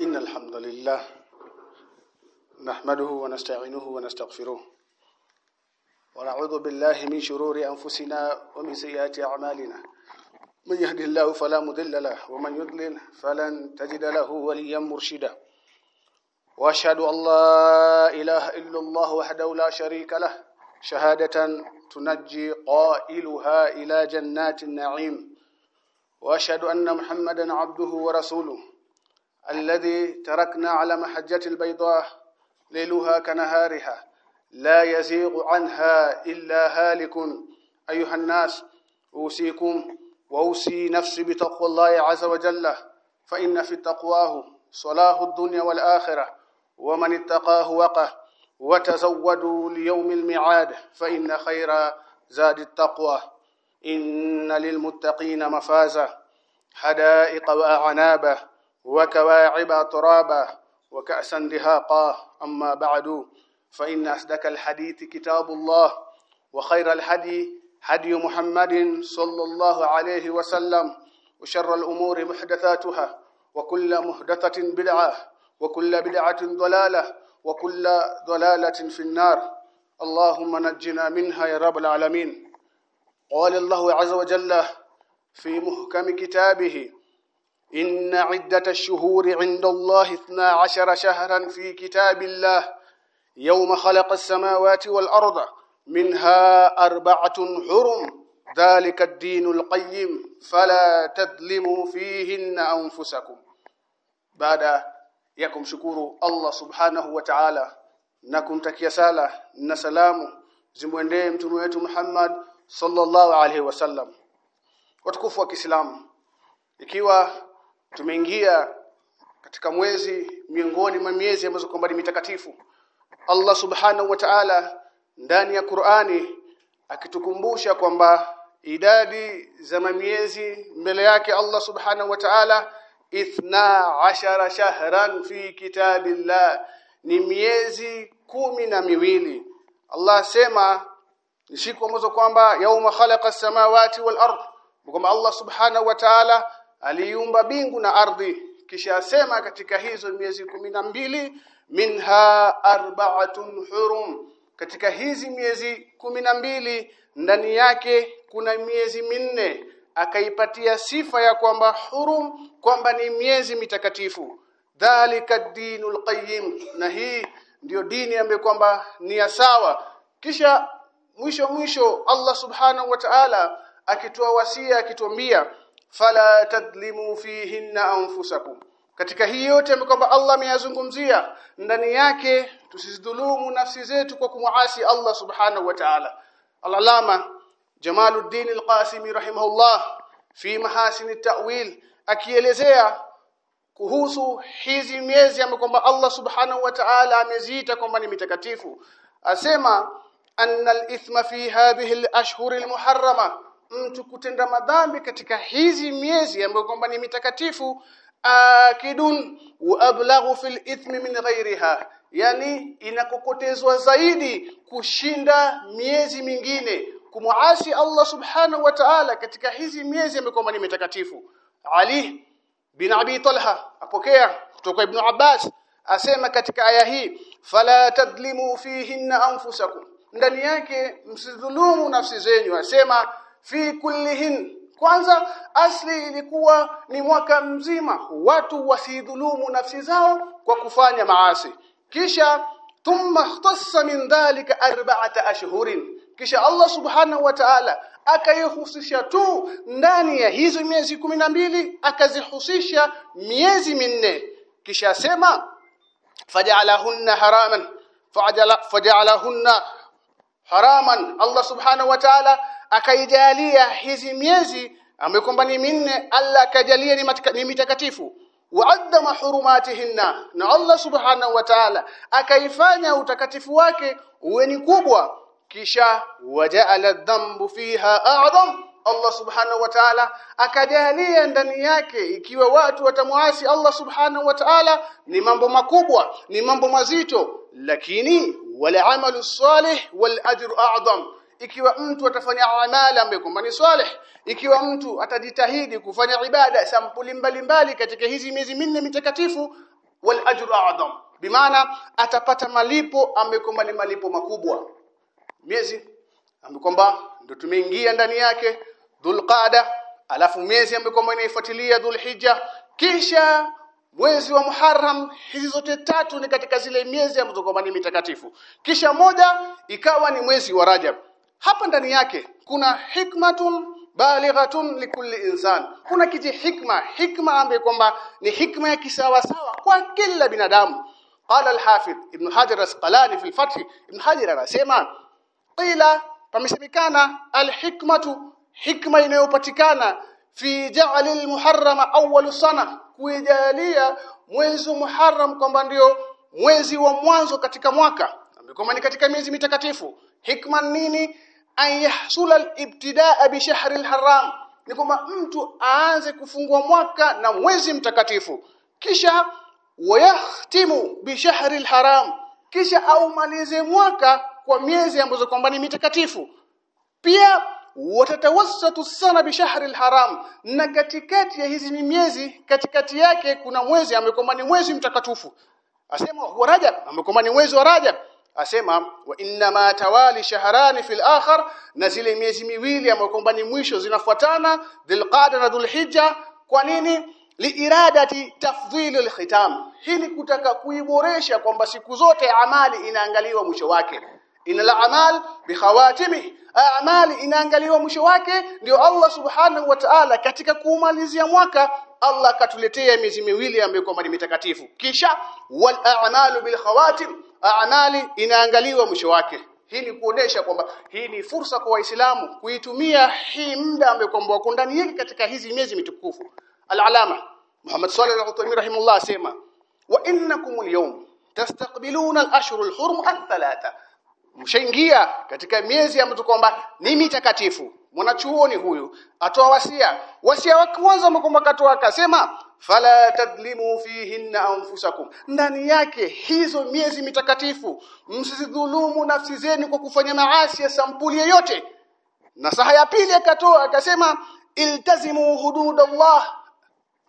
إن الحمد لله نحمده ونستعينه ونستغفره ونعوذ بالله من شرور أنفسنا ومن سيئات أعمالنا. من يهده الله فلا مضل له ومن يضلل فلن تجد له وليا مرشدا. وأشهد أن لا إله إلا الله وحده لا شريك له. شهادة تنجي قائلها إلى جنات النعيم. وأشهد أن محمدا عبده ورسوله. الذي تركنا على محجة البيضاء ليلها كنهارها لا يزيغ عنها إلا هالك. أيها الناس أوصيكم وأوصي نفسي بتقوى الله عز وجل فإن في تقواه صلاح الدنيا والآخرة ومن اتقاه وقه وتزودوا ليوم الميعاد فإن خير زاد التقوى. إن للمتقين مفازا حدائق وأعنابا وكواعب ترابا وكأسا دهاقا. أما بعد فإن أصدق الحديث كتاب الله وخير الهدي هدي محمد صلى الله عليه وسلم وشر الأمور محدثاتها وكل محدثة بدعة وكل بدعة ضلالة وكل ضلالة في النار. اللهم نجنا منها يا رب العالمين. قال الله عز وجل في محكم كتابه إن عدة الشهور عند الله اثنا عشر شهرا في كتاب الله يوم خلق السماوات والأرض منها أربعة حرم ذلك الدين القيم فلا تظلموا فيهن أنفسكم بعد kumshukuru Allah subhanahu wa ta'ala na kumtakia sala na salamu zimwendee mtume wetu Muhammad sallallahu alaihi wasallam watukufu ikiwa tumeingia katika mwezi miongoni mwa miezi ambazo kwamba ni mitakatifu. Allah subhanahu wa ta'ala ndani ya Qur'ani akitukumbusha kwamba idadi za miezi mbele yake Allah subhanahu wa ta'ala ithna ashara shahran fi kitabillah ni miezi kumi na miwili. Allah sema siku ambazo kwamba yauma khalaqa samawati wal ard kwamba Allah subhanahu wa ta'ala aliumba bingu na ardhi. Kisha asema katika hizo miezi mbili minha arba'atun hurum. Katika hizi miezi mbili ndani yake kuna miezi minne. Akaipatia sifa ya kwamba hurum kwamba ni miezi mitakatifu. Dhalika dinul qayyim. Na hii ndiyo dini ambayo kwamba ni ya sawa. Kisha mwisho mwisho Allah subhanahu wa ta'ala akitoa wasia akituambia fala tadlimu fihinna anfusakum. Katika hii yote kwamba Allah ameyazungumzia ndani yake tusidhulumu nafsi zetu kwa kumuasi Allah subhanahu wa ta'ala. Al-alama Jamaluddin al-Qasimi rahimahullah fi mahasin at-ta'wil akielezea kuhusu hizi miezi ambayo Allah subhanahu wa ta'ala ameziita kwamba ni mitakatifu. Asema anna al-ithma fi hadhihi al-ashhur al-muharrama mtu kutenda madhambi katika hizi miezi ambayo kwamba ni mitakatifu akidun wa ablaghu fil ithmi min ghairiha. Yani inakokotezwa zaidi kushinda miezi mingine kumuasi Allah subhanahu wa ta'ala katika hizi miezi ambayo ni mitakatifu. Ali bin Abi Talha apokea kutoka Ibn Abbas asema katika aya hii fala tadlimu fihinna anfusakum. Ndani yake msidhulumu nafsi zenu asema fi kullihin. Kwanza asli ilikuwa ni mwaka mzima. Watu wasidhulumu nafsi zao kwa kufanya maasi. Kisha thumma ikhtassa min dhalika arba'ata ashhurin. Kisha Allah subhanahu wa ta'ala akaihusisha tu ndani ya hizo miezi mbili akazihusisha miezi minne. Kisha sema faj'alahunna haraman. Faj'alahunna haraman. Allah subhanahu wa ta'ala akaijalia hizi miezi ambayo kwamba ni minne Allah akajalia ni mitakatifu. Waadama hurumatihinna na Allah subhanahu wa ta'ala akaifanya utakatifu wake uwe ni kubwa. Kisha waja'ala dhambu fiha a'zam Allah subhanahu wa ta'ala akajalia ndani yake ikiwa watu watamwasi Allah subhanahu wa ta'ala ni mambo makubwa ni mambo mazito. Lakini wal amalu salih wal ajru a'zam ikiwa mtu atafanya amali ambayo kwamba ni saleh ikiwa mtu atajitahidi kufanya ibada sampuli mbalimbali katika hizi miezi minne mitakatifu wal ajru a'zam. Bimaana atapata malipo ambayo kwamba ni malipo makubwa. Miezi ambayo kwamba ndio tumeingia ndani yake dhulqada alafu miezi ambayo kwamba inaifuatilia dhulhijja. Kisha mwezi wa Muharram hizi zote tatu ni katika zile miezi ambazo kwamba ni mitakatifu. Kisha moja ikawa ni mwezi wa Rajab hapa ndani yake kuna hikmatun balighatun likulli insan. Kuna kiji hikma hikma ambaye kwamba ni hikma ya kisawa sawa kwa kila binadamu. Qala al-hafidh ibn hajar asqalani fi al-fath ibn hajar anasema qila pamesemekana al-hikmatu hikma inayopatikana fi ja'al al-muharrama awwal sana kuijalia mwezi muharram kwamba ndio mwezi wa mwanzo katika mwaka. Kwamba ni katika miezi mitakatifu. Hikma nini an yahsula al-ibtidaa bi shahri al-haram. Ni kwamba mtu aanze kufungua mwaka na mwezi mtakatifu. Kisha wayahtimu bi shahri al-haram. Kisha aumalize mwaka kwa miezi ambazo kwamba ni mitakatifu. Pia watatawassatu sana bi shahri al-haram. Na katikati ya hizi miezi katikati yake kuna mwezi amekwamba ni mwezi mtakatifu. Asema huwa rajab amekwamba ni mwezi wa rajab asema wa inna ma tawali shahrani fil akhar na zile miezi miwili ambayo kwamba ni mwisho zinafuatana dhulqada na dhulhijja. Kwa nini? Liiradati tafdhili alkhitam hili kutaka kuiboresha kwamba siku zote amali inaangaliwa mwisho wake. Inal amal bikhawatimi amali inaangaliwa mwisho wake ndio Allah subhanahu wa ta'ala katika kumalizia mwaka Allah katuletea miezi miwili ambayo kwamba ni mitakatifu. Kisha wal a'malu bil khawatim amali inaangaliwa mwisho wake. Hii ni kuonesha kwamba hii ni fursa kwa waislamu kuitumia hii muda ambayo wako ndani yake katika hizi miezi mitukufu. Al-alama Muhammad alaihi wasallam rahimahullah asema wa innakum al-yawm tastaqbiluna al-ashhur al-hurum ath-thalatha. Mshaingia katika miezi ambayo kwamba ni mitakatifu mwanachuoni huyu atoa wasia. Wasia wa kwanza kwamba katoa akasema fala tadlimu fihinna anfusakum. Ndani yake hizo miezi mitakatifu msidhulumu nafsi zenu kwa kufanya maasi ya sampuli yoyote. Na saha ya pili akatoa akasema iltazimu hududallah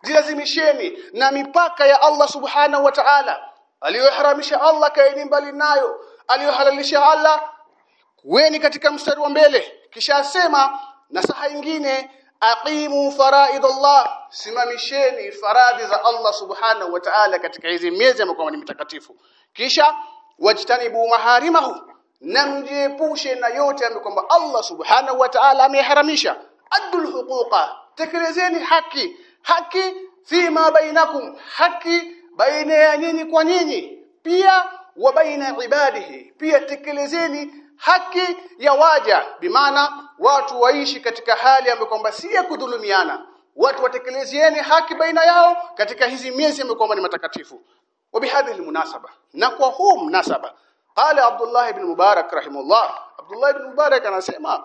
jilazimisheni na mipaka ya Allah subhanahu wa ta'ala. Aliyoharamisha Allah kaeni mbali nayo aliyohalalisha Allah weni katika mstari wa mbele kisha asema nasaha nyingine aqimu faraidallah simamisheni faradhi za Allah subhanahu wa ta'ala katika hizi miezi ambayo ni mtakatifu kisha wajtanibu maharimahu na mjiepushe na yote ambayo kwamba Allah subhanahu wa ta'ala ameharamisha. Adul huquqa tekelezeni haki haki fima bainakum haki baina ya nyinyi kwa nyinyi. Pia wa baina ibadihi pia tekelezeni haki ya waja bimaana watu waishi katika hali ambayo kwamba si ya kudhulumiana watu watekelezieni haki baina yao katika hizi miezi ambayo kwamba ni matakatifu وبهذه المناسبه na kwa huu mnasaba qala Abdullah ibn Mubarak rahimahullah Abdullah ibn Mubarak anasema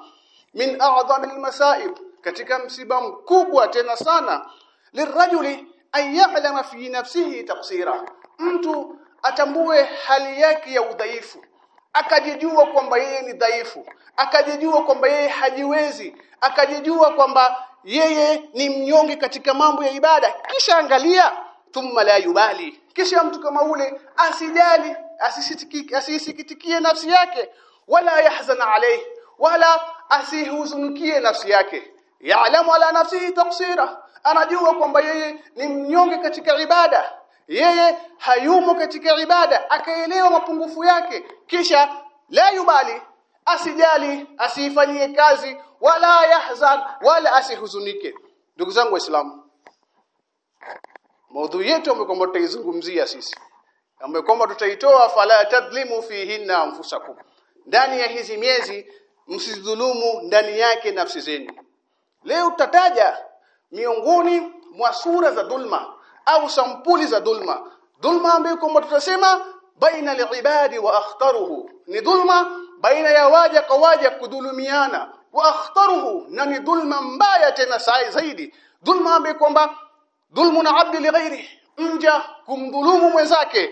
min a'zami almasaib katika msiba mkubwa tena sana lirajuli an ya'lama fi nafsihi taqsira mtu atambue hali yake ya udhaifu akajijua kwamba yeye ni dhaifu akajijua kwamba yeye hajiwezi akajijua kwamba yeye ni mnyonge katika mambo ya ibada. Kisha angalia thumma la yubali. Kisha mtu kama ule asijali asisikitikie nafsi yake wala yahzan alayhi wala asihuzunikie nafsi yake. Yaalamu ala nafsihi taqsira. Anajua kwamba yeye ni mnyonge katika ibada yeye hayumo katika ibada akaelewa mapungufu yake. Kisha la yubali asijali asifanyie kazi wala yahzan wala asihuzunike. Ndugu zangu waislamu maudhui yetu ambayo tutaizungumzia sisi. Ambayo kwamba tutaitoa fala tadlimu fihinna anfusakum. Ndani ya hizi miezi msidhulumu ndani yake nafsi zenu. Leo tutataja miongoni mwa sura za dhulma au sampuli za dhulma. Dhulma ambayo kwamba tutasema baina al-ibadi wa akhtaruhu. Ni dhulma baina ya waja kwa waja kudhulumiana. Wa akhtaruhu na ni dhulma mbaya tena zaidi. Dhulma ambayo kwamba dhulmu na abdi lighairi mja kumdhulumu mwenzake.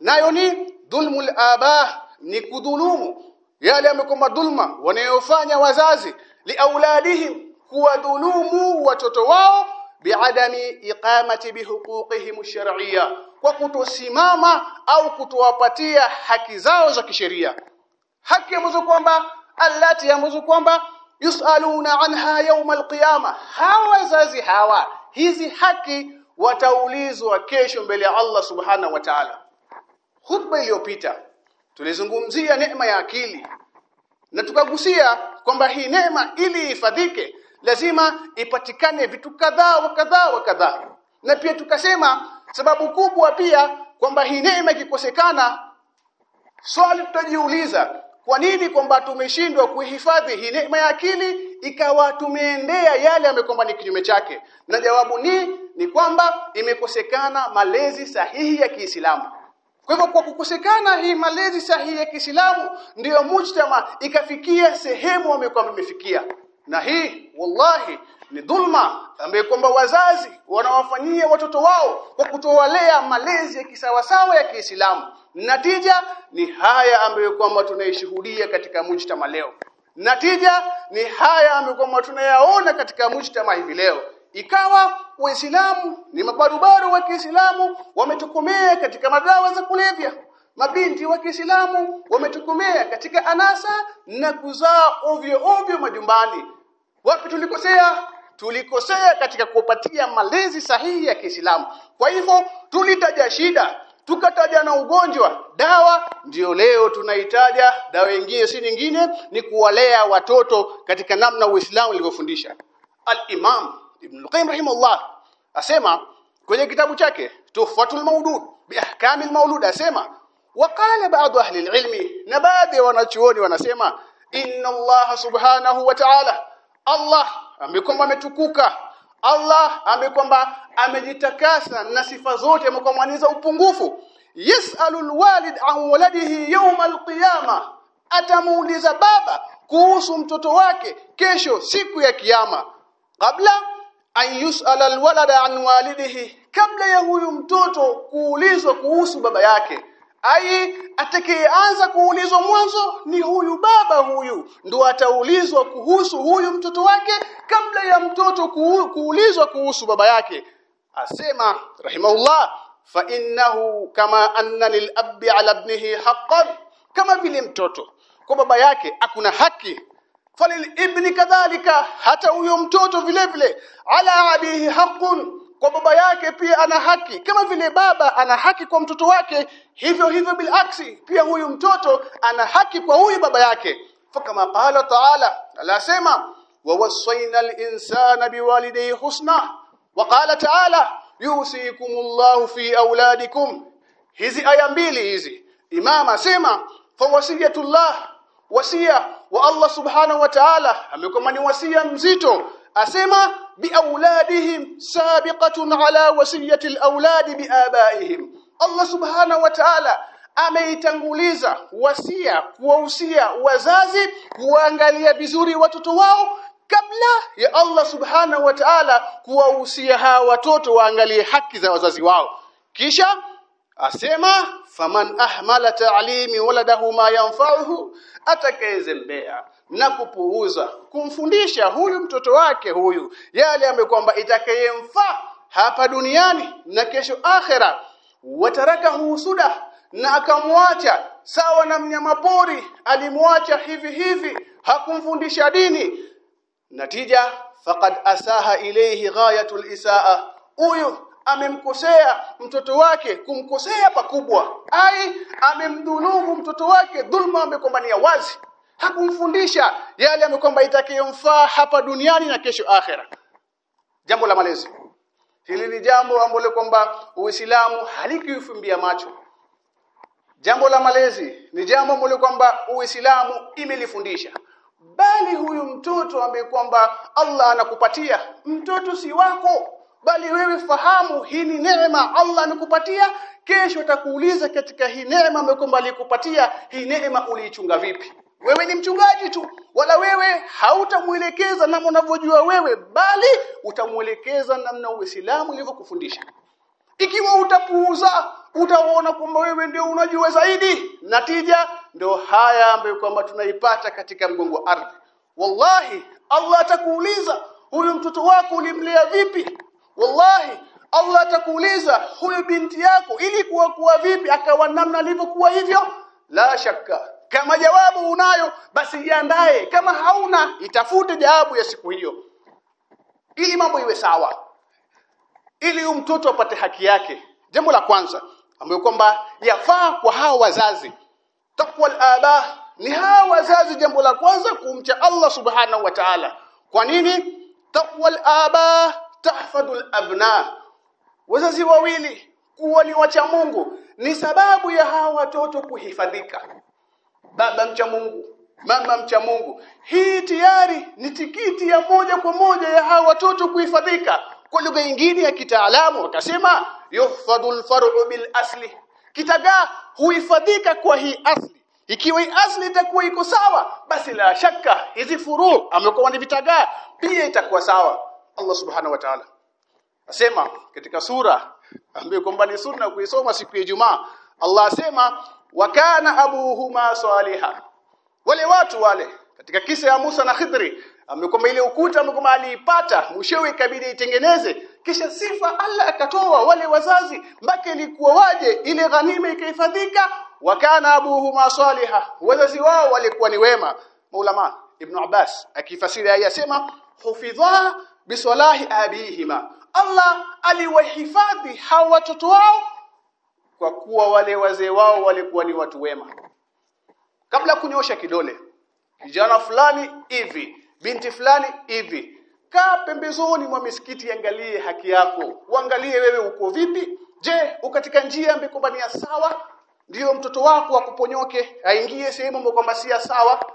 Nayo ni dhulmu al-abah ni kudhulumu yale ambayo dhulma wanayofanya wazazi liauladihim kuwadhulumu watoto wao biadami iqamati bihuquqihim shar'iyya kwa kutosimama au kutowapatia haki zao za kisheria. Haki ambazo kwamba allati ambazo kwamba yusaluna anha yawm alqiyama hawa wazazi hawa hizi haki wataulizwa kesho mbele ya Allah subhanahu wa ta'ala. Hutuba iliyopita tulizungumzia neema ya akili. Na tukagusia kwamba hii neema ili ifadhike lazima ipatikane vitu kadhaa wa kadhaa wa kadhaa. Na pia tukasema sababu kubwa pia kwamba hii neema ikikosekana swali tutajiuliza kwa nini kwamba tumeshindwa kuhifadhi hii neema ya akili ikawa tumeendea yale amekwamba ni kinyume chake? Na jawabu ni ni kwamba imekosekana malezi sahihi ya Kiislamu. Kwa hivyo kwa kukosekana hii malezi sahihi ya Kiislamu ndiyo mujtama ikafikia sehemu wamekwamba imefikia na hii wallahi ni dhulma ambaye kwamba wazazi wanawafanyia watoto wao kwa kutowalea malezi ya kisawasawa ya Kiislamu. Natija ni haya ambayo kwamba tunaishuhudia katika mujtama leo. Natija ni haya ambayo kwamba tunayaona katika mujtama hivi leo. Ikawa waislamu ni mabarubaru wa Kiislamu wametukumea katika madawa za kulevya. Mabinti wa Kiislamu wametukumea katika anasa na kuzaa ovyo ovyo majumbani wapi tulikosea? Tulikosea katika kupatia malezi sahihi ya Kiislamu. Kwa hivyo tulitaja shida tukataja na ugonjwa. Dawa ndio leo tunaitaja. Dawa nyingine si nyingine ni kuwalea watoto katika namna Uislamu ulivyofundisha. al-Imam Ibn al-Qayyim rahimahullah asema kwenye kitabu chake Tuhfatul Mawdud bi ahkamil mawlud asema waqala ba'd ahli al-ilmi na baadhi wanachuoni wanasema inna Allah subhanahu wa ta'ala Allah amekwamba ametukuka. Allah amekwamba amejitakasa na sifa zote amekwamaniza upungufu. Yasalu alwalid an waladihi yawm alqiyama atamuuliza baba kuhusu mtoto wake kesho siku ya kiyama. Kabla an yusala an walidihi kabla ya huyu mtoto kuulizwa kuhusu baba yake ai atakayeanza kuulizwa mwanzo ni huyu baba huyu. Ndo ataulizwa kuhusu huyu mtoto wake kabla ya mtoto kuulizwa kuhusu baba yake. Asema rahimahullah fa innahu kama anna lilabbi ala ibnihi haqqan kama vile mtoto. Kwa baba yake akuna haki. Falil ibni kadhalika hata huyo mtoto vile vile ala abihi haqqun kwa baba yake pia ana haki kama vile baba ana haki kwa mtoto wake hivyo hivyo bilaksi pia huyu mtoto ana haki kwa huyu baba yake fakama qala taala alasema ووصينا الإنسان بوالديه حسنا وقال تعالى يوصيكم الله في أولادكم hizi aya mbili hizi imam asema fawasiyatullah wasia wa Allah subhanahu wa ta'ala amekoma ni wasia mzito asema biauladihim sabiqatun ala wasiyati alawlad biabaihim Allah subhanahu wa ta'ala ameitanguliza wasia kuwahusia wazazi kuangalia vizuri watoto wao kabla ya Allah subhanahu wa ta'ala kuwahusia hawa watoto waangalie haki za wazazi wao. Kisha asema faman ahmala ta'limi waladahu ma yanfa'uhu atakayezembea na kupuuza kumfundisha huyu mtoto wake huyu yale amekwamba itakayemfaa hapa duniani na kesho akhera. Wataraka husuda na akamwacha sawa na mnyama pori alimwacha hivi hivi hakumfundisha dini. Natija faqad asaha ilayhi ghayatul isaa. Huyu amemkosea mtoto wake kumkosea pakubwa. Ai amemdhulumu mtoto wake dhulma amekombania wazi hakumfundisha yale amekwamba itakayomfaa hapa duniani na kesho akhera. Jambo la malezi. Hili ni jambo ambalo kwamba Uislamu halikiufumbia macho. Jambo la malezi ni jambo ambalo kwamba Uislamu imelifundisha. Bali huyu mtoto ambaye kwamba Allah anakupatia mtoto si wako bali wewe fahamu hii ni neema Allah anakupatia kesho atakuuliza katika hii neema ambayo kwamba alikupatia hii neema uliichunga vipi wewe ni mchungaji tu wala wewe hautamuelekeza namna unavyojua wewe bali utamuelekeza namna Uislamu ulivyokufundisha. Ikiwa utapuuza utaona kwamba wewe ndio unajua zaidi. Natija ndio haya ambayo kwamba tunaipata katika mgongo ardhi. Wallahi Allah atakuuliza huyu mtoto wako ulimlea vipi? Wallahi Allah atakuuliza huyu binti yako ili kuwa kuwa vipi? Akawa namna alivyokuwa hivyo? La shakka kama jawabu unayo basi jiandae. Kama hauna itafute jawabu ya siku hiyo. Ili mambo iwe sawa. Ili mtoto apate haki yake. Jambo la kwanza ambayo kwamba yafaa kwa hawa wazazi. Taqwa aba ni hawa wazazi jambo la kwanza kumcha Allah subhanahu wa ta'ala. Kwa nini? Taqwa aba tahfadul abna wazazi wawili kuwa ni wacha Mungu. Ni sababu ya hawa watoto kuhifadhika baba mcha Mungu mama mcha Mungu. Hii tayari ni tikiti ya moja kwa moja ya hawa watoto kuhifadhika. Kwa lugha nyingine ya kitaalamu wakasema yuhfadul far'u bil asli. Kitagaa huhifadhika kwa hii asli. Ikiwa hii asli itakuwa iko sawa basi la shaka hizi furu amekuwa ni vitagaa pia itakuwa sawa. Allah subhanahu wa ta'ala asema katika sura ambayo kwamba ni sunna kuisoma siku ya Ijumaa. Allah asema wakana abuhuma saliha wale watu wale katika kisa ya Musa na Khidri amekwamba ile ukuta amekwamba aliipata mwishowe ikabidi itengeneze. Kisha sifa Allah akatoa wale wazazi mpaka ilikuwa waje ile ghanima ikahifadhika wakana abuhuma saliha wazazi wao walikuwa ni wema. Maulama ibn Abbas akifasiri aya yasema hufidha bisalahi abihima. Allah aliwahifadhi hawa watoto wao kwa kuwa wale wazee wao walikuwa ni watu wema. Kabla kunyosha kidole kijana fulani hivi binti fulani hivi kaa pembezoni mwa misikiti angalie haki yako. Uangalie wewe uko vipi? Je ukatika njia ambayo ni sawa? Ndiyo mtoto wako akuponyoke aingie sehemu kwamba si sawa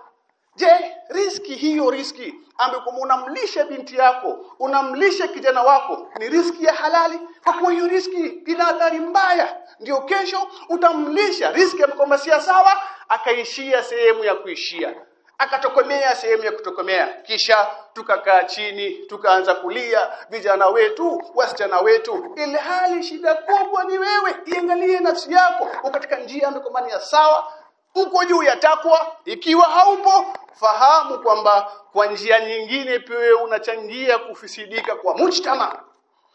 je riski hiyo riski ambayo unamlisha binti yako unamlisha kijana wako ni riski ya halali? Kwa kuwa hiyo riski ina athari mbaya. Ndio kesho utamlisha. Riski kwamba si sawa akaishia sehemu ya kuishia akatokomea sehemu ya kutokomea. Kisha tukakaa chini tukaanza kulia vijana wetu wasichana wetu. Ili hali shida kubwa ni wewe iangalie nafsi yako. Ukatika katika njia ambayo ni sawa uko juu ya takwa ikiwa haupo fahamu kwamba kwa njia nyingine pia unachangia kufisidika kwa mujtama.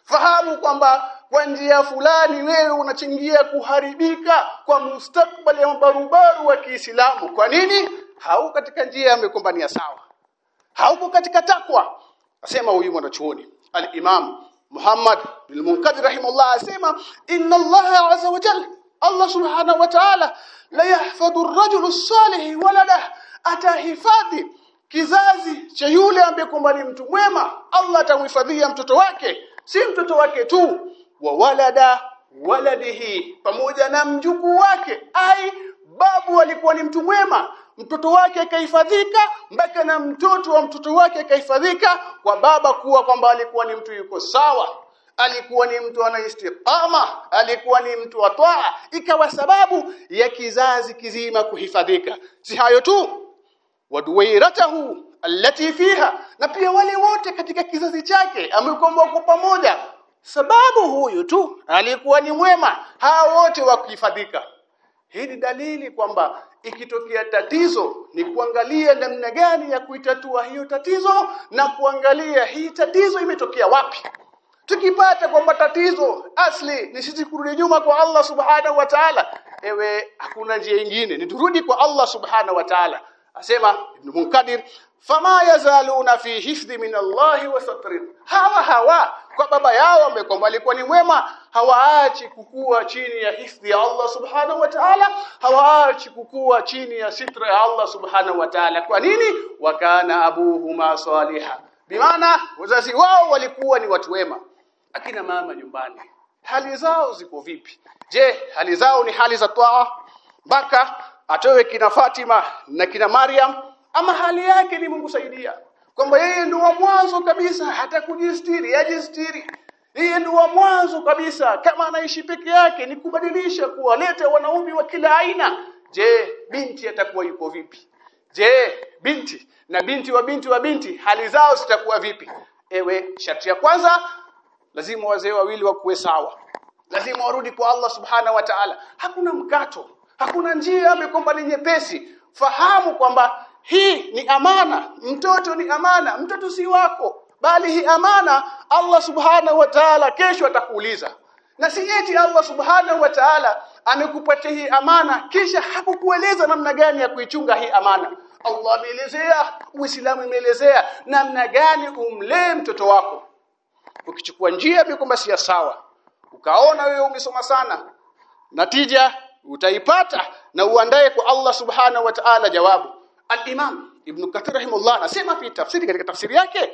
Fahamu kwamba kwa njia fulani wewe unachangia kuharibika kwa mustakbali ya mabarubaru wa Kiislamu. Kwa nini? Hau katika njia amekombania sawa. Hauko katika takwa. Asema huyu mwanachuoni al-Imam Muhammad bin Munkadir rahimahullah asema inna Allah azza wa jalla Allah subhanahu wa ta'ala la yahfadhu ar-rajulu as-salih atahifadhi kizazi cha yule ambaye kwamba ni mtu mwema. Allah atamhifadhia mtoto wake si mtoto wake tu wa walada waladihi pamoja na mjukuu wake. Ai babu alikuwa ni mtu mwema mtoto wake akahifadhika mpaka na mtoto wa mtoto wake akahifadhika kwa baba kuwa kwamba alikuwa ni mtu yuko sawa alikuwa ni mtu anayestiqama alikuwa ni mtu wa toa ikawa sababu ya kizazi kizima kuhifadhika. Si hayo tu waduwairatahu allati fiha. Na pia wale wote katika kizazi chake amekomboa kwa pamoja. Sababu huyu tu alikuwa ni mwema. Hawa wote wakuhifadhika hii ni dalili kwamba ikitokea tatizo ni kuangalia namna gani ya kuitatua hiyo tatizo na kuangalia hii tatizo imetokea wapi tukipata kwamba tatizo asli ni sisi kurudi nyuma kwa Allah subhanahu wa ta'ala ewe hakuna njia nyingine. Ni turudi kwa Allah subhanahu wa ta'ala. Asema ibn munkadir fama yazaluna fi hifdhi min Allah wa satrin. Hawa hawa kwa baba yao wamekwamba alikuwa ni mwema. Hawaachi kukua chini ya hifdhi ya Allah subhanahu wa ta'ala hawaachi kukua chini ya sitra ya Allah subhanahu wa ta'ala. Kwa nini? Wakana abuhuma saliha bimaana wazazi wao walikuwa ni watu wema akina mama nyumbani. Hali zao ziko vipi? Je hali zao ni hali za toa mpaka atoe kina Fatima na kina Maryam ama hali yake ni Mungu saidia? Kwamba yeye ndio wa mwanzo kabisa hata kujistiri ajistiri yeye ndio wa mwanzo kabisa. Kama anaishi peke yake ni kubadilisha kuwaleta wanaume wa kila aina. Je binti atakuwa yuko vipi? Je binti na binti wa binti wa binti hali zao zitakuwa vipi? Ewe sharti ya kwanza lazima wazee wawili wakuwe sawa. Lazima warudi kwa Allah subhana wa ta'ala. Hakuna mkato hakuna njia amekomba ni nyepesi. Fahamu kwamba hii ni amana mtoto ni amana mtoto si wako bali hii amana Allah subhana wa ta'ala kesho atakuuliza. Na si eti Allah subhanahu wa ta'ala amekupatia hii amana kisha hakukueleza namna gani ya kuichunga hii amana. Allah ameelezea Uislamu imeelezea namna gani umlee mtoto wako ukichukua njia kwamba si sawa ukaona wewe umesoma sana natija utaipata na uandae kwa Allah subhana wa ta'ala jawabu. al-Imam Ibn Kathir rahimahullah anasema fi tafsiri katika tafsiri yake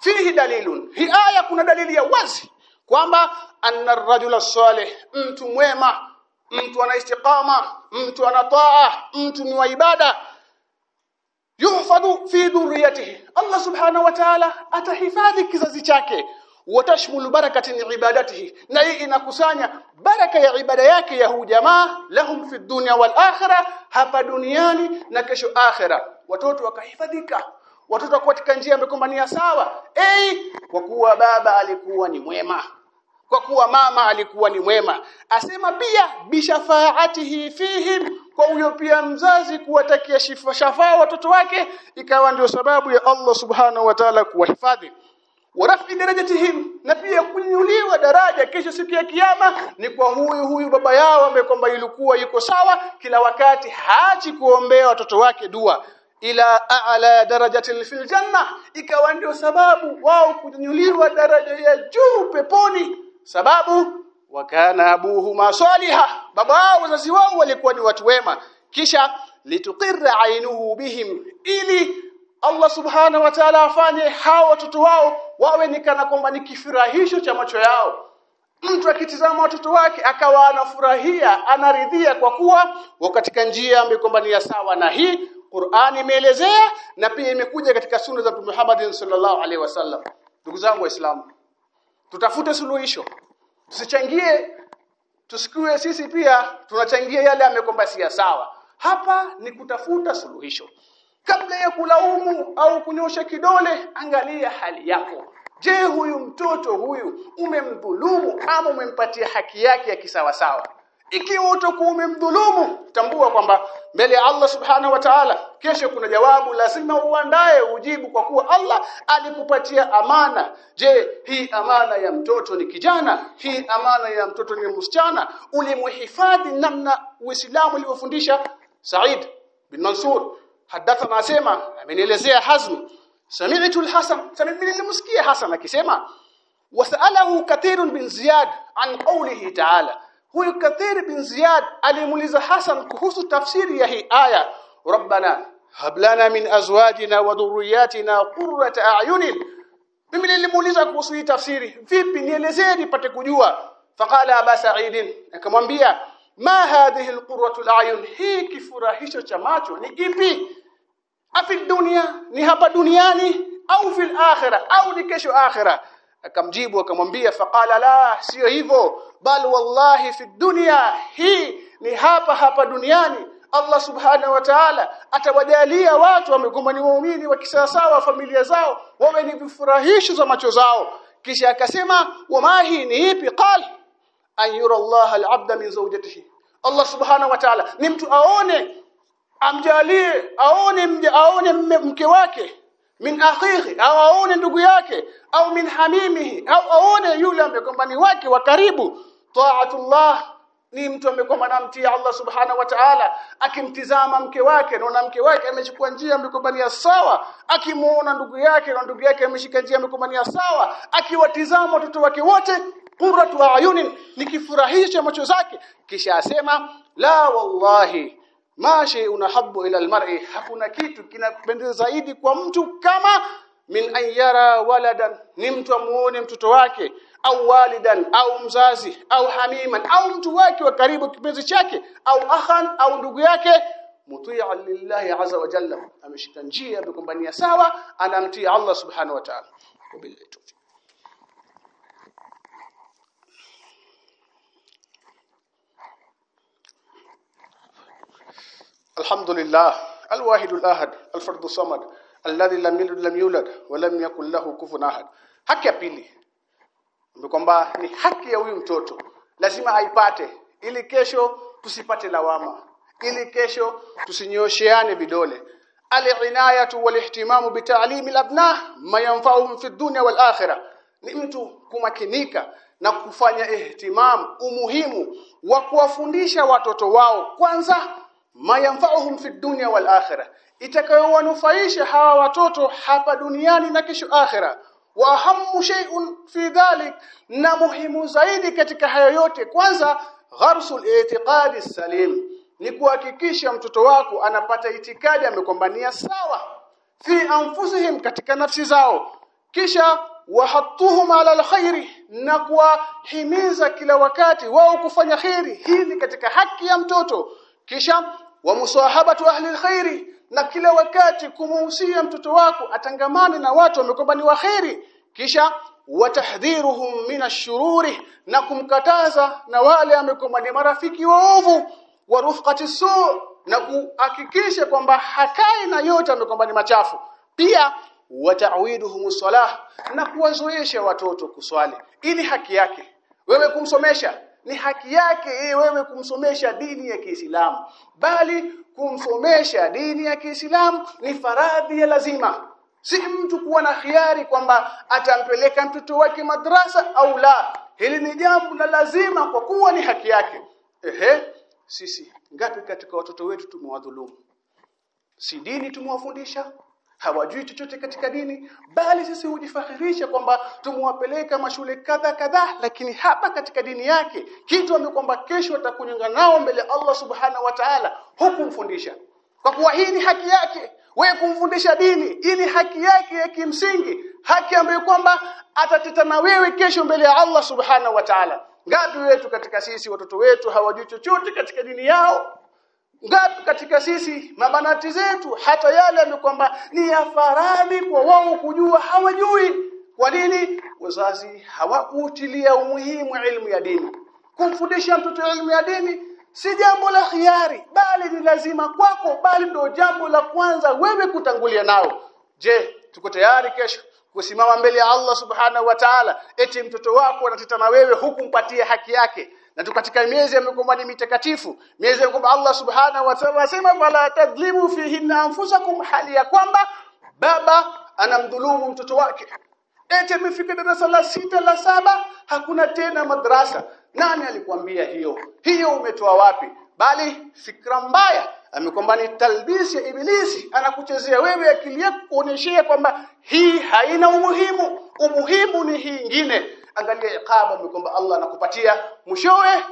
fihi dalilun hi aya kuna dalili ya wazi kwamba anna ar-rajula salih mtu mwema mtu ana istiqama mtu ana taa mtu ni wa ibada yuhfadhu fi dhurriyatihi. Allah subhanahu wa ta'ala atahifadhi kizazi chake watashmulu ni ibadatihi. Na hii inakusanya baraka ya ibada yake ya hujamaa lahum fi dunya wal akhirah hapa duniani na kesho akhira watoto wakahifadhika. Watoto katika njia ambayo sawa. Eh kwa kuwa baba alikuwa ni mwema. Kwa kuwa mama alikuwa ni mwema. Asema pia bishafaatihi fihim kwa huyo pia mzazi kuwatakia shafaa watoto wake. Ikawa ndio sababu ya Allah subhanahu wa ta'ala kuwahifadhi warafi darajatihim na pia kunyuliwa daraja kesho siku ya kiyama. Ni kwa huyu huyu baba yao ambaye kwamba ilikuwa yuko sawa. Kila wakati haji kuombea watoto wake dua. Ila a'la darajatil fil janna. Ikawa ndio sababu wao kunyuliwa daraja ya juu peponi. Sababu wakana abuhuma saliha. Baba wao wazazi wao walikuwa ni watu wema. Kisha lituqirra ainuhu bihim. Ili Allah subhanahu wa ta'ala afanye hao watoto wao wawe ni kana kwamba ni kifurahisho cha macho yao. Mtu akitizama watoto wake akawa anafurahia anaridhia kwa kuwa katika njia ambayo kwamba ni sawa na hii Qur'ani imeelezea na pia imekuja katika sunna za Mtume Muhammad sallallahu alaihi wasallam. Ndugu zangu waislamu tutafute suluhisho. Tusichangie tusikue sisi pia tunachangia yale ambayo kwamba si sawa. Hapa ni kutafuta suluhisho kabla ya kulaumu au kunyosha kidole angalia hali yako. Je huyu mtoto huyu umemdhulumu ama umempatia haki yake ya kisawasawa? Ikiwa utakuwa umemdhulumu tambua kwamba mbele ya Allah subhanahu wa ta'ala kesho kuna jawabu. Lazima uandae ujibu kwa kuwa Allah alikupatia amana. Je hii amana ya mtoto ni kijana? Hii amana ya mtoto ni msichana? Ulimuhifadhi namna Uislamu ulivyofundisha? Said bin Mansur hadathana asema amenielezea Hazm sami'tu al-Hasan nilimsikia Hasan akisema wasalahu kathirun bin Ziyad an qawlihi ta'ala. Huyu Kathir bin Ziyad alimuuliza Hasan kuhusu tafsiri ya hii aya Rabbana hab lana min azwajina wa dhurriyyatina mimi nilimuuliza kuhusu hii tafsiri vipi nielezee nipate kujua? Faqala aba sa'id akamwambia ma hadhihi alqurratu al'ayun hii kifurahisho cha macho ni ipi afi dunia ni hapa duniani au fil akhirah au ni kesho akhirah. Akamjibu akamwambia faqala la sio hivyo. Bal wallahi fi dunya hii ni hapa hapa duniani. Allah subhanahu wa ta'ala atawajalia watu wamekuwa ni waumini wa kisawasawa familia zao wawe ni vifurahisho za macho zao. Kisha akasema wama hii ni ipi? Qal an yura Allah al-abda min zawjatihi. Allah subhanahu wa ta'ala ni mtu aone amjalie aone mja aone mke wake min akhihi au aone ndugu yake au min hamimihi au aone yule amekombani wake wa karibu. Taatullah ni mtu amekwamba namtii Allah subhanahu wa ta'ala akimtizama mke wake na mke wake amechukua njia amekombania sawa akimuona ndugu yake na ndugu yake ameshika njia amekombania sawa akiwatizama watoto wake wote qurratu ayunin nikifurahisha macho zake. Kisha asema la wallahi ma shay'un habbu ila almar'i. Hakuna kitu kinapendeza zaidi kwa mtu kama min ayyara waladan. Ni mtu amuone mtoto wake au walidan au mzazi au hamiman au mtu wake wa karibu kipenzi chake au akhan au ndugu yake. Muti'a lillahi azza wa jalla. Ameshika njia ya amekombania sawa anamtii Allah subhanahu wa ta'ala. Wabillahi tawfiq alhamdulillah alwahidul ahad alfardu samad alladhi lam yalid lam yulad wa lam yakul lahu kufuwan ahad. Haki ya pili ni kwamba ni haki ya huyu mtoto lazima aipate ili kesho tusipate lawama ili kesho tusinyosheane vidole. Al-inayatu wal-ihtimamu bi al-abna ma yanfa'uhum fi dunya wal-akhirah ni mtu kumakinika na kufanya ihtimam umuhimu wa kuwafundisha watoto wao kwanza mayamfauhum fi dunya wal akhirah. Itakayowanufaisha hawa watoto hapa duniani na kesho akhira wa ahammu shay'un fi dhalik. Na muhimu zaidi katika hayo yote kwanza gharsul i'tiqadi salim. Ni kuhakikisha mtoto wako anapata itikadi amekombania sawa fi anfusihim katika nafsi zao. Kisha wahatuhum ala alkhairi na kuwahimiza kila wakati wao kufanya khairi hivi katika haki ya mtoto. Kisha wa musahabatu ahli alkhairi na kila wakati kumuhusia mtoto wako atangamane na watu wamekombaniwa waheri kisha watahdhiruhum min ashururi na kumkataza na wale amekombania marafiki waovu wa rufqati su na kuhakikisha kwamba hakai na yote amekombani machafu. Pia watawiduhum salah na kuwazoesha watoto kuswali ili haki yake. Wewe kumsomesha ni haki yake yeye wewe kumsomesha dini ya Kiislamu. Bali kumsomesha dini ya Kiislamu ni faradhi ya lazima. Si mtu kuwa na khiari kwamba atampeleka mtoto wake madrasa au la. Hili ni jambo la lazima kwa kuwa ni haki yake. Ehe sisi ngapi katika watoto wetu tumewadhulumu? Si dini tumewafundisha hawajui chochote katika dini bali sisi hujifakhirisha kwamba tumewapeleka mashule kadha kadha lakini hapa katika dini yake kitu ambacho kwamba kesho atakunyanga nao mbele Allah subhana wa ta'ala hukumfundisha. Kwa kuwa hii ni haki yake wewe kumfundisha dini ili haki yake ya kimsingi haki ambayo kwamba atatetana wewe kesho mbele ya Allah subhana wa ta'ala. Ngapi wetu katika sisi watoto wetu hawajui chochote katika dini yao ngapi katika sisi mabanati zetu hata yale ni kwamba ni ya faradhi kwa wao kujua hawajui. Kwa nini? Wazazi hawakutilia umuhimu ilmu ya dini. Kumfundisha mtoto ilmu ya dini si jambo la khiari bali ni lazima kwako bali ndio jambo la kwanza wewe kutangulia nao. Je tuko tayari kesho kusimama mbele ya Allah subhanahu wa ta'ala? Eti mtoto wako anateta na wewe hukumpatia haki yake na tu katika miezi ambayo ni mitakatifu miezi kwamba Allah subhanahu wa ta'ala asema wala tadlimu fihinna anfusakum hali ya kwamba baba anamdhulumu mtoto wake. Eti amefika darasa la sita la saba hakuna tena madrasa. Nani alikwambia hiyo? Hiyo umetoa wapi? Bali fikra mbaya amekwamba ni talbisi ya ibilisi. Anakuchezea wewe akili yako kuoneshea kwamba hii haina umuhimu. Umuhimu ni hii ingine angalia iqaba mkomba Allah anakupatia. Mwishowe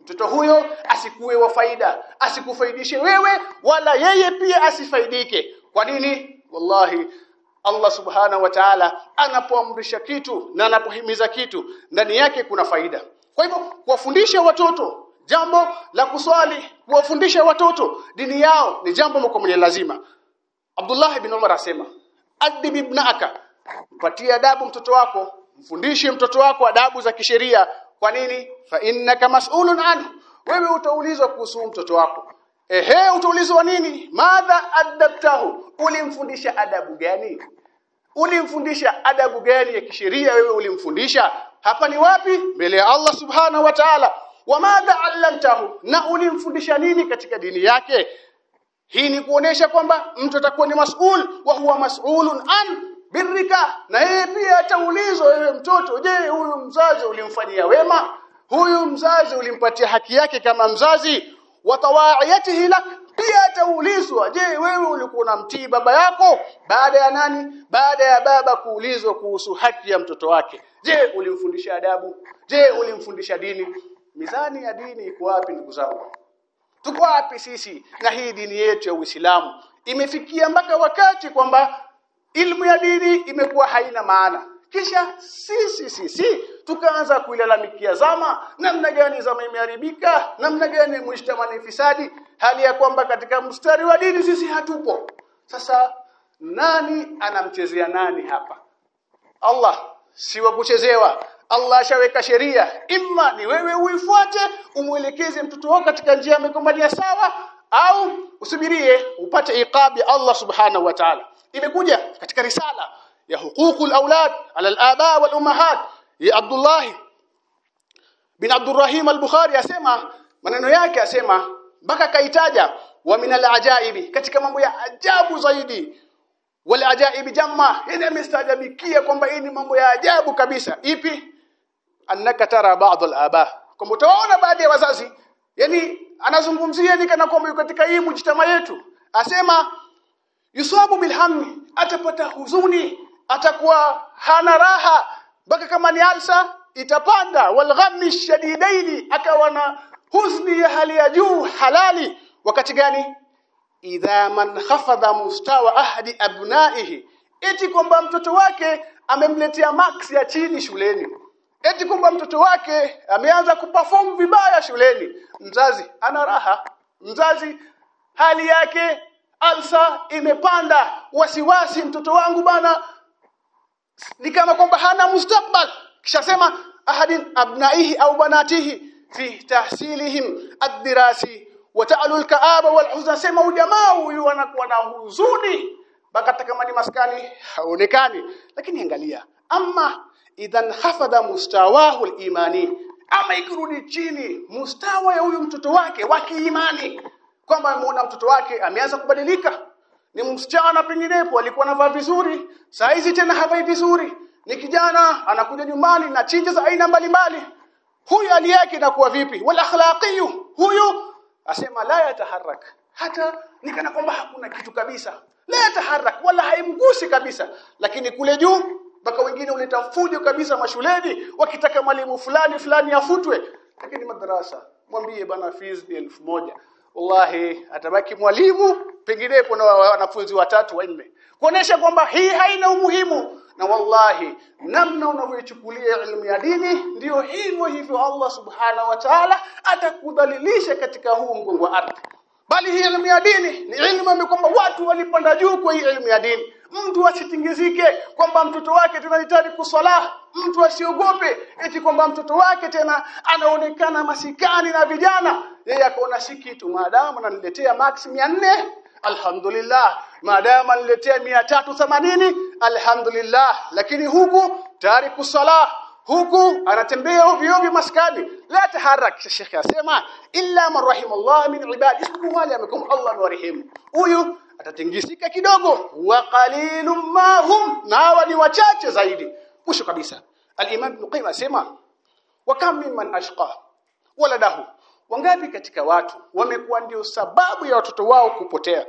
mtoto huyo asikuwe wa faida asikufaidishe wewe wala yeye pia asifaidike. Kwa nini? Wallahi Allah subhanahu wa ta'ala anapoamrisha kitu na anapohimiza kitu ndani yake kuna faida. Kwa hivyo kuwafundisha watoto jambo la kuswali kuwafundisha watoto dini yao ni jambo mkomoni lazima. Abdullah ibn Umar asema adib ibnaka mpatie adabu mtoto wako mfundishe mtoto wako adabu za kisheria. Kwa nini? Fa innaka mas'ulun anhu. Wewe utaulizwa kuhusu mtoto wako. Ehe utaulizwa nini? Madha adabtahu ulimfundisha adabu gani? Ulimfundisha adabu gani ya kisheria wewe ulimfundisha? Hapa ni wapi? Mbele ya Allah subhanahu wa ta'ala. Wamadha allamtahu. Na ulimfundisha nini katika dini yake? Hii ni kuonesha kwamba mtu atakuwa ni mas'ul wa huwa mas'ulun an birrika na yeye pia ataulizwa wewe mtoto je huyu mzazi ulimfanyia wema? Huyu mzazi ulimpatia haki yake kama mzazi? Wa tawaiyatihi lak pia ataulizwa je wewe ulikuwa unamtii baba yako? Baada ya nani? Baada ya baba kuulizwa kuhusu haki ya mtoto wake. Je ulimfundisha adabu? Je ulimfundisha dini? Mizani ya dini iko wapi ndugu zangu? Tuko wapi sisi? Na hii dini yetu ya Uislamu imefikia mpaka wakati kwamba ilmu ya dini imekuwa haina maana. Kisha sisi sisi tukaanza kuilalamikia zama namna gani zama imeharibika namna gani mshtamani fisadi hali ya kwamba katika mstari wa dini sisi hatupo. Sasa nani anamchezea nani hapa? Allah si wa kuchezewa. Allah ashaweka sheria. Imma ni wewe uifuate umuelekeze mtoto wako katika njia ya sawa au usubirie upate iqabi Allah subhanahu wa ta'ala imekuja katika risala ya huququl aulad ala al-aba wal ummahat. Ya Abdullah bin Abdurrahim al-Bukhari asema maneno yake asema mpaka kaitaja wa min al-ajaibi katika mambo ya ajabu zaidi. Wal ajaibi jamma yani amestajabikia kwamba hii ni mambo ya ajabu kabisa. Ipi? Annaka tara ba'd al-aba. Kwamba utaona baadhi ya wazazi yani anazungumzia ni kana kwamba katika hii mjitama yetu. Asema yusabu bilhammi atapata huzuni atakuwa hana raha mpaka kama ni alsa itapanda. Walghammi shadidaini akawa na huzni ya hali ya juu halali. Wakati gani? Idha man khafadha mustawa ahdi abnaihi. Eti kwamba mtoto wake amemletea max ya chini shuleni. Eti kwamba mtoto wake ameanza kuperform vibaya shuleni. Mzazi ana raha. Mzazi hali yake alsa imepanda. Wasiwasi mtoto wangu bana. Ni kama kwamba hana mustakbal. Kisha sema ahadin abnaihi au banatihi fi tahsilihim ad-dirasi wa ta'alu al-ka'aba wal huzn sema ujamaa huyu anakuwa na huzuni. Bakata kama ni maskani haonekani. Lakini angalia ama idhan hafadha mustawahu al-imani ama ikirudi chini mustawa ya huyu mtoto wake wa kiimani kwamba ameona mtoto wake ameanza kubadilika. Ni msichana penginepo alikuwa anavaa vizuri. Saa hizi tena havai vizuri. Ni kijana anakuja nyumbani na chinja za aina mbalimbali. Huyu hali yake inakuwa vipi? Wal akhlaqiyu huyu asema la yataharak hata nikana kwamba hakuna kitu kabisa. La yataharak wala haimgusi kabisa. Lakini kule juu mpaka wengine uleta fujo kabisa mashuleni wakitaka mwalimu fulani fulani afutwe. Lakini madarasa mwambie bana fees ni elfu moja wallahi atabaki mwalimu penginepo na wanafunzi watatu wanne. Kuonesha kwamba hii haina umuhimu. Na wallahi namna unavyochukulia elimu ya dini ndiyo hivyo hivyo Allah subhana wa ta'ala atakudhalilisha katika huu mgongo wa ardhi. Bali hii elimu ya dini ni elimu ambayo watu walipanda juu kwa hii elimu ya dini mtu asitingizike kwamba mtoto wake tunahitaji kuswala mtu asiogope eti kwamba mtoto wake tena anaonekana masikani na vijana. Yeye akaona si kitu maadamu ananiletea max 400 alhamdulillah. Maadamu ananiletea 380 alhamdulillah. Lakini huku tayari kusala huku anatembea ovyo ovyo maskani. La taharak shekhi asema illa man min ibadi. Isipokuwa wale amekum Allah amewarehemu huyu atatingisika kidogo. Wa qalilum ma hum. Na ni wachache zaidi. Mwisho kabisa. Al-imam ibn qayyim asema wa kam mimman ashqa waladahu. Wangapi katika watu wamekuwa ndio sababu ya watoto wao kupotea?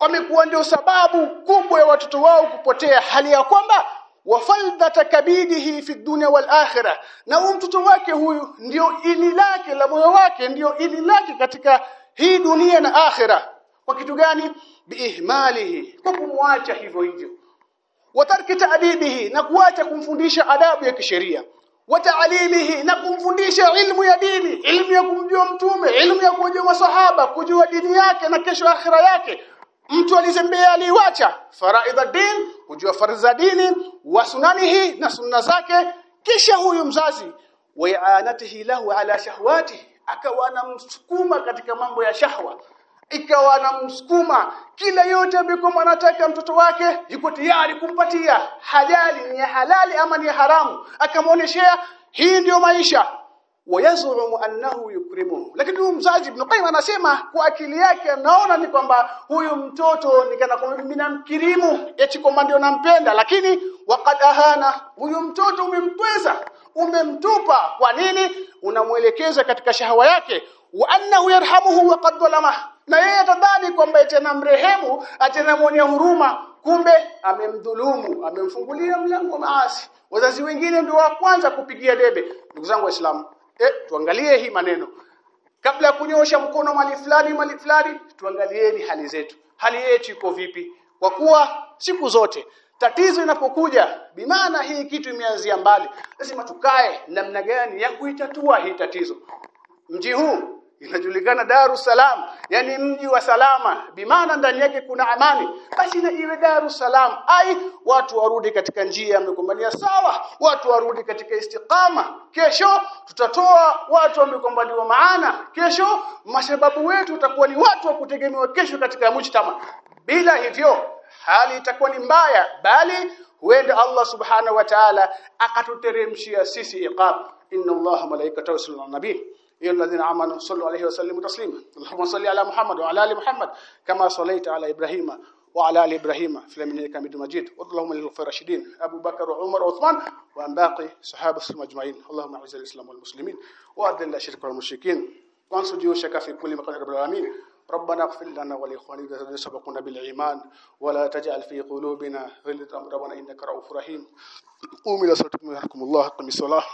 Wamekuwa ndio sababu kubwa ya watoto wao kupotea. Hali ya kwamba wafaldhata kabidihi fi dunya wal akhirah. Na mtoto wake huyu ndio ili lake la moyo wake ndio ili lake katika hii dunia na akhirah kwa kitu gani? Biihmalihi kwa kumwacha hivyo hivyo. Watarki ta'dibihi na kuacha kumfundisha adabu ya kisheria. Wataalimihi na kumfundisha ilmu ya dini. Ilmu ya kumjua mtume ilmu ya kujua masahaba kujua dini yake na kesho akhira yake. Mtu alizembea aliwacha. Faraidha din kujua faradhi dini wa sunanihi na sunna zake. Kisha huyu mzazi waianatihi lahu ala shahwati akawa anamsukuma katika mambo ya shahwa ikawa anamsukuma kila yote ambiko anataka mtoto wake yuko tayari kumpatia. Halali ni halali ama ni haramu? Akamwoneshea hii ndiyo maisha. Wayazumu annahu yukrimuhu. Lakini huyu mzazi Ibn Qayyim anasema kwa akili yake anaona ni kwamba huyu mtoto ni kana kwamba namkirimu eti kwamba ndio nampenda. Lakini waqad ahana huyu mtoto umemtweza umemtupa. Kwa nini? Unamwelekeza katika shahawa yake. Wa annahu yarhamuhu wa qad dhalama na yeye atadhani kwamba tena mrehemu atenamwonea huruma kumbe amemdhulumu amemfungulia mlango maasi. Wazazi wengine ndio wa kwanza kupigia debe. Ndugu zangu waislamu eh tuangalie hii maneno. Kabla ya kunyosha mkono mali fulani mali fulani tuangalieni hali zetu. Hali yetu iko vipi? Kwa kuwa siku zote tatizo inapokuja bimaana hii kitu imeanzia mbali. Lazima tukae namna gani ya kuitatua hii tatizo. Mji huu inajulikana Dar es Salaam yani mji wa salama. Bimaana ndani yake kuna amani. Basi na iwe Dar es Salaam ai watu warudi katika njia yamekombania sawa watu warudi katika istiqama. Kesho tutatoa watu wamekombaniwa maana. Kesho mashababu wetu utakuwa ni watu wa kutegemewa kesho katika mujtama. Bila hivyo hali itakuwa ni mbaya bali huenda Allah subhana wa ta'ala akatuteremshia sisi iqab. Inna Allah malaikatahu yusalluna nabii يا الذين آمنوا صلوا عليه وسلموا تسليما. اللهم صل على محمد وعلى آل محمد كما صليت على إبراهيم وعلى آل إبراهيم في العالمين حميد مجيد. اللهم للخلفاء الراشدين أبو بكر وعمر وعثمان وعن باقي صحابة السلام أجمعين. اللهم أعز الإسلام والمسلمين وأذل الشرك والمشركين وانصر جيوشك في كل مكان رب العالمين. ربنا اغفر لنا ولإخواننا الذين سبقونا بالإيمان ولا تجعل في قلوبنا غلا ربنا إنك رؤوف رحيم. قوموا إلى صلاتكم يرحمكم الله. قم الصلاة.